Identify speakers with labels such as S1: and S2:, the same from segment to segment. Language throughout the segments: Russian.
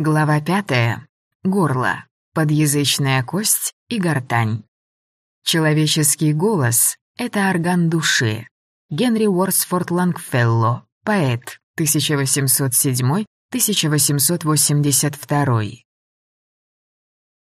S1: Глава пятая. Горло. Подъязычная кость и гортань. Человеческий голос — это орган души. Генри Уорсфорд Лангфелло, поэт, 1807-1882.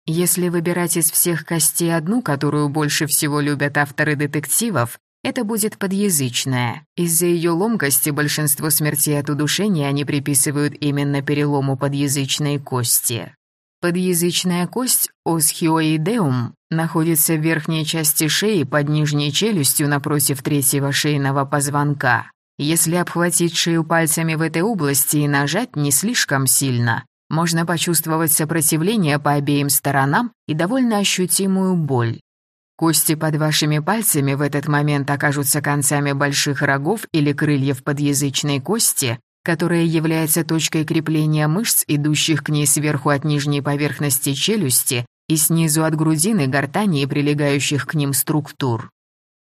S1: Если выбирать из всех костей одну, которую больше всего любят авторы детективов, это будет подъязычная. Из-за ее ломкости большинство смертей от удушения они приписывают именно перелому подъязычной кости. Подъязычная кость осхиоидеум находится в верхней части шеи под нижней челюстью напротив третьего шейного позвонка. Если обхватить шею пальцами в этой области и нажать не слишком сильно, можно почувствовать сопротивление по обеим сторонам и довольно ощутимую боль. Кости под вашими пальцами в этот момент окажутся концами больших рогов или крыльев подъязычной кости, которая является точкой крепления мышц, идущих к ней сверху от нижней поверхности челюсти и снизу от грудины, гортани и прилегающих к ним структур.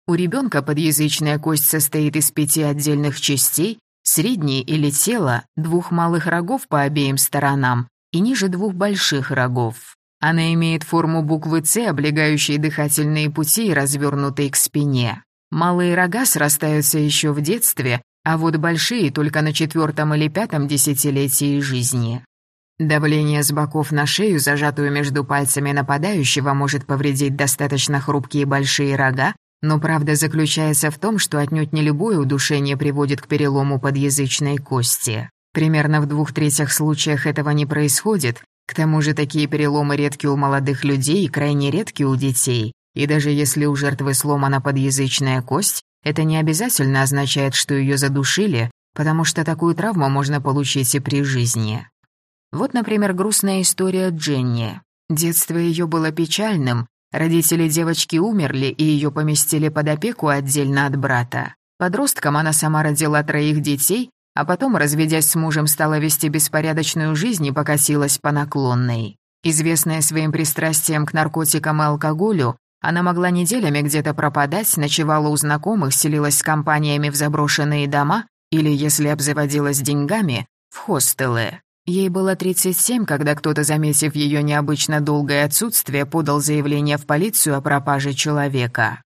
S1: У ребенка подъязычная кость состоит из пяти отдельных частей, средней или тела, двух малых рогов по обеим сторонам и ниже двух больших рогов. Она имеет форму буквы «С», облегающей дыхательные пути и развернутой к спине. Малые рога срастаются еще в детстве, а вот большие только на четвертом или пятом десятилетии жизни. Давление с боков на шею, зажатую между пальцами нападающего, может повредить достаточно хрупкие большие рога, но правда заключается в том, что отнюдь не любое удушение приводит к перелому подъязычной кости. Примерно в двух третьих случаях этого не происходит, к тому же такие переломы редки у молодых людей и крайне редки у детей. И даже если у жертвы сломана подъязычная кость, это не обязательно означает, что ее задушили, потому что такую травму можно получить и при жизни. Вот, например, грустная история Дженни. Детство ее было печальным, родители девочки умерли и ее поместили под опеку отдельно от брата. Подростком она сама родила троих детей, а потом, разведясь с мужем, стала вести беспорядочную жизнь и покосилась по наклонной. Известная своим пристрастием к наркотикам и алкоголю, она могла неделями где-то пропадать, ночевала у знакомых, селилась с компаниями в заброшенные дома или, если обзаводилась деньгами, в хостелы. Ей было 37, когда кто-то, заметив ее необычно долгое отсутствие, подал заявление в полицию о пропаже человека.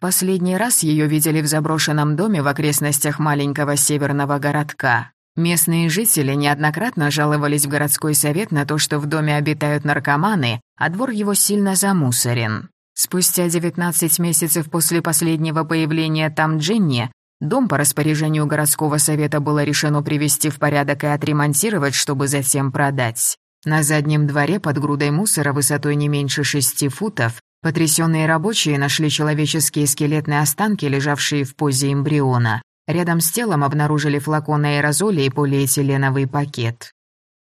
S1: Последний раз ее видели в заброшенном доме в окрестностях маленького северного городка. Местные жители неоднократно жаловались в городской совет на то, что в доме обитают наркоманы, а двор его сильно замусорен. Спустя 19 месяцев после последнего появления там Дженни, дом по распоряжению городского совета было решено привести в порядок и отремонтировать, чтобы затем продать. На заднем дворе под грудой мусора высотой не меньше шести футов Потрясенные рабочие нашли человеческие скелетные останки, лежавшие в позе эмбриона. Рядом с телом обнаружили флакон аэрозоля и полиэтиленовый пакет.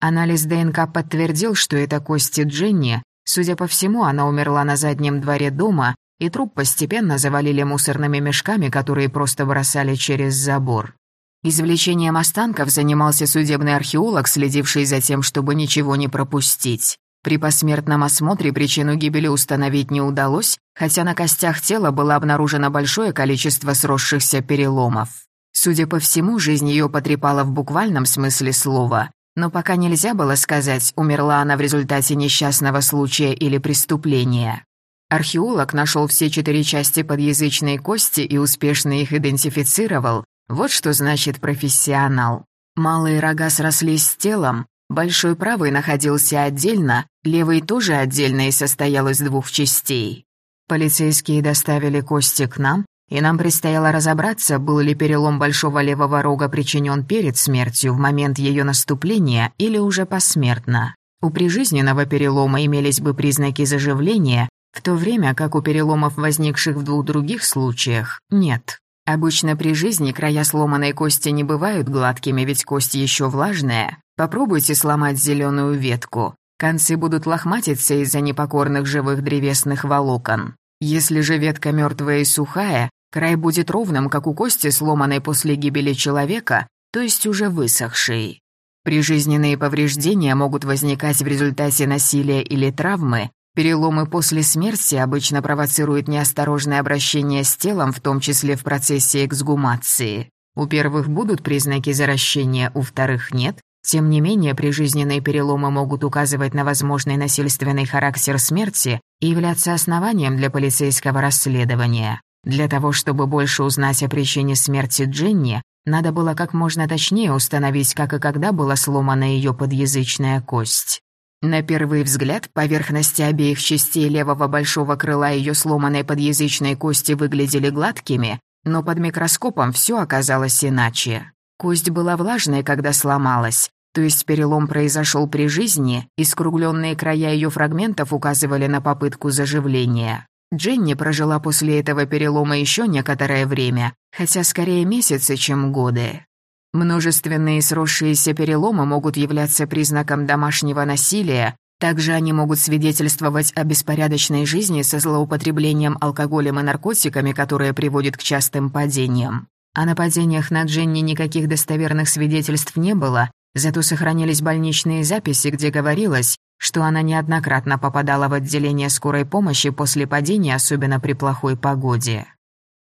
S1: Анализ ДНК подтвердил, что это кости Дженни. Судя по всему, она умерла на заднем дворе дома, и труп постепенно завалили мусорными мешками, которые просто бросали через забор. Извлечением останков занимался судебный археолог, следивший за тем, чтобы ничего не пропустить. При посмертном осмотре причину гибели установить не удалось, хотя на костях тела было обнаружено большое количество сросшихся переломов. Судя по всему, жизнь ее потрепала в буквальном смысле слова, но пока нельзя было сказать, умерла она в результате несчастного случая или преступления. Археолог нашел все четыре части подъязычной кости и успешно их идентифицировал. Вот что значит профессионал. Малые рога срослись с телом, Большой правый находился отдельно, левый тоже отдельно и состоял из двух частей. Полицейские доставили кости к нам, и нам предстояло разобраться, был ли перелом большого левого рога причинен перед смертью в момент ее наступления или уже посмертно. У прижизненного перелома имелись бы признаки заживления, в то время как у переломов, возникших в двух других случаях, нет. Обычно при жизни края сломанной кости не бывают гладкими, ведь кость еще влажная. Попробуйте сломать зеленую ветку. Концы будут лохматиться из-за непокорных живых древесных волокон. Если же ветка мертвая и сухая, край будет ровным, как у кости, сломанной после гибели человека, то есть уже высохшей. Прижизненные повреждения могут возникать в результате насилия или травмы, Переломы после смерти обычно провоцируют неосторожное обращение с телом, в том числе в процессе эксгумации. У первых будут признаки заращения, у вторых нет. Тем не менее, прижизненные переломы могут указывать на возможный насильственный характер смерти и являться основанием для полицейского расследования. Для того, чтобы больше узнать о причине смерти Дженни, надо было как можно точнее установить, как и когда была сломана ее подъязычная кость. На первый взгляд, поверхности обеих частей левого большого крыла ее сломанной подъязычной кости выглядели гладкими, но под микроскопом все оказалось иначе. Кость была влажной, когда сломалась, то есть перелом произошел при жизни, и скругленные края ее фрагментов указывали на попытку заживления. Дженни прожила после этого перелома еще некоторое время, хотя скорее месяцы, чем годы. Множественные сросшиеся переломы могут являться признаком домашнего насилия, также они могут свидетельствовать о беспорядочной жизни со злоупотреблением алкоголем и наркотиками, которые приводят к частым падениям. О нападениях на Дженни никаких достоверных свидетельств не было, зато сохранились больничные записи, где говорилось, что она неоднократно попадала в отделение скорой помощи после падения, особенно при плохой погоде.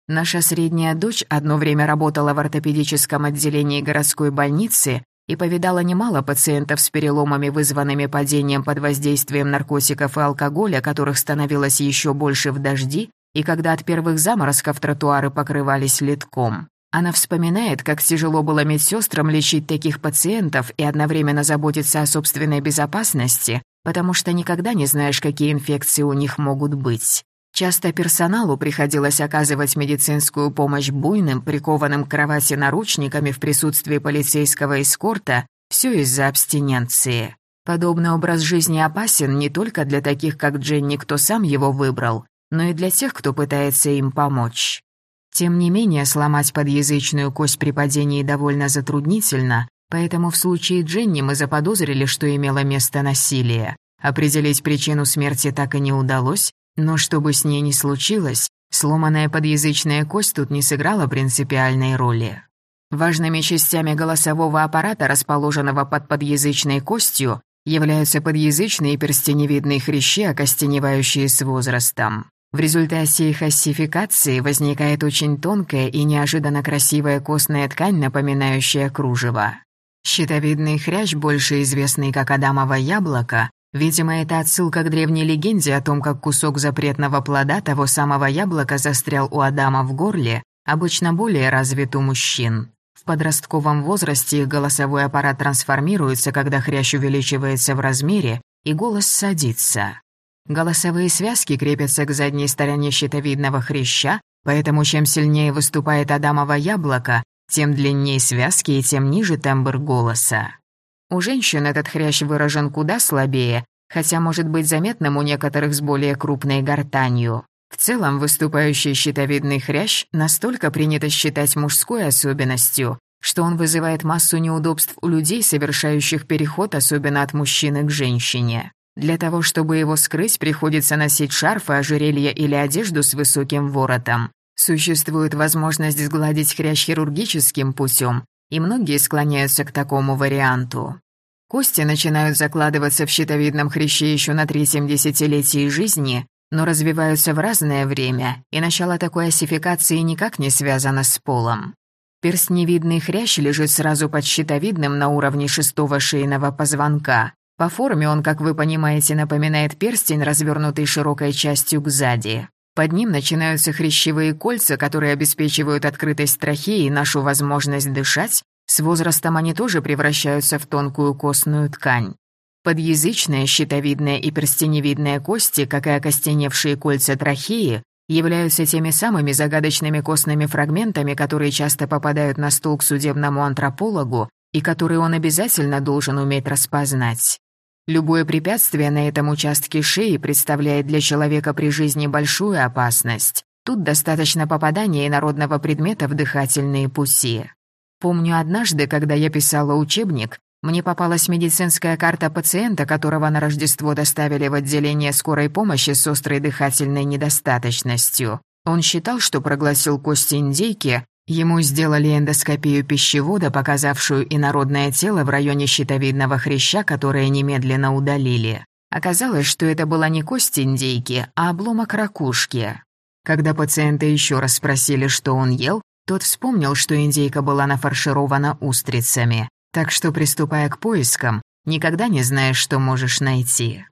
S1: Наша средняя дочь одно время работала в ортопедическом отделении городской больницы и повидала немало пациентов с переломами, вызванными падением под воздействием наркотиков и алкоголя, которых становилось еще больше в дожди, и когда от первых заморозков тротуары покрывались литком. Она вспоминает, как тяжело было медсестрам лечить таких пациентов и одновременно заботиться о собственной безопасности, потому что никогда не знаешь, какие инфекции у них могут быть. Часто персоналу приходилось оказывать медицинскую помощь буйным, прикованным к кровати наручниками в присутствии полицейского эскорта, все из-за абстиненции. Подобный образ жизни опасен не только для таких, как Дженни, кто сам его выбрал, но и для тех, кто пытается им помочь. Тем не менее, сломать подъязычную кость при падении довольно затруднительно, поэтому в случае Дженни мы заподозрили, что имело место насилие. Определить причину смерти так и не удалось, но что бы с ней ни случилось, сломанная подъязычная кость тут не сыграла принципиальной роли. Важными частями голосового аппарата, расположенного под подъязычной костью, являются подъязычные перстеневидные хрящи, окостеневающие с возрастом. В результате их оссификации возникает очень тонкая и неожиданно красивая костная ткань, напоминающая кружево. Щитовидный хрящ, больше известный как Адамово яблоко, видимо, это отсылка к древней легенде о том, как кусок запретного плода того самого яблока застрял у Адама в горле, обычно более развит у мужчин. В подростковом возрасте их голосовой аппарат трансформируется, когда хрящ увеличивается в размере, и голос садится. Голосовые связки крепятся к задней стороне щитовидного хряща, поэтому чем сильнее выступает Адамово яблоко, тем длиннее связки и тем ниже тембр голоса. У женщин этот хрящ выражен куда слабее, хотя может быть заметным у некоторых с более крупной гортанью. В целом, выступающий щитовидный хрящ настолько принято считать мужской особенностью, что он вызывает массу неудобств у людей, совершающих переход особенно от мужчины к женщине. Для того, чтобы его скрыть, приходится носить шарфы, ожерелье или одежду с высоким воротом. Существует возможность сгладить хрящ хирургическим путем, и многие склоняются к такому варианту. Кости начинают закладываться в щитовидном хряще еще на третьем десятилетии жизни, но развиваются в разное время, и начало такой осификации никак не связано с полом. Перстневидный хрящ лежит сразу под щитовидным на уровне шестого шейного позвонка, по форме он, как вы понимаете, напоминает перстень, развернутый широкой частью к сзади. Под ним начинаются хрящевые кольца, которые обеспечивают открытость трахеи и нашу возможность дышать. С возрастом они тоже превращаются в тонкую костную ткань. Подъязычная, щитовидная и перстеневидная кости, как и окостеневшие кольца трахеи, являются теми самыми загадочными костными фрагментами, которые часто попадают на стол к судебному антропологу и которые он обязательно должен уметь распознать. Любое препятствие на этом участке шеи представляет для человека при жизни большую опасность. Тут достаточно попадания инородного предмета в дыхательные пути. Помню однажды, когда я писала учебник, мне попалась медицинская карта пациента, которого на Рождество доставили в отделение скорой помощи с острой дыхательной недостаточностью. Он считал, что проглотил кости индейки, Ему сделали эндоскопию пищевода, показавшую инородное тело в районе щитовидного хряща, которое немедленно удалили. Оказалось, что это была не кость индейки, а обломок ракушки. Когда пациента еще раз спросили, что он ел, тот вспомнил, что индейка была нафарширована устрицами. Так что, приступая к поискам, никогда не знаешь, что можешь найти.